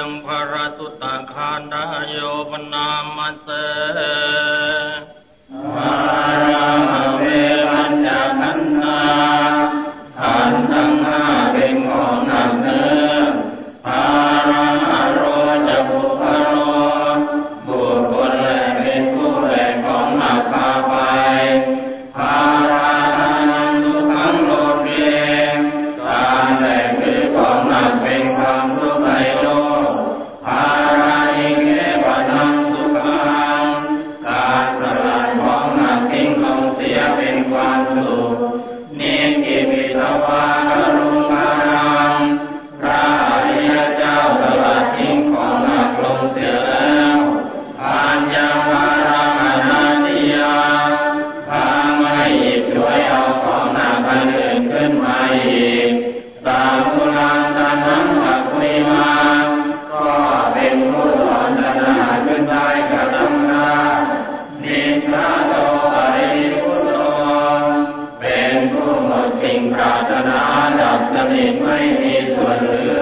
ยังพระสุตตงคานายโยปนามาเส งปรารถนาดับสนิทไม่มีส่วนเหลือ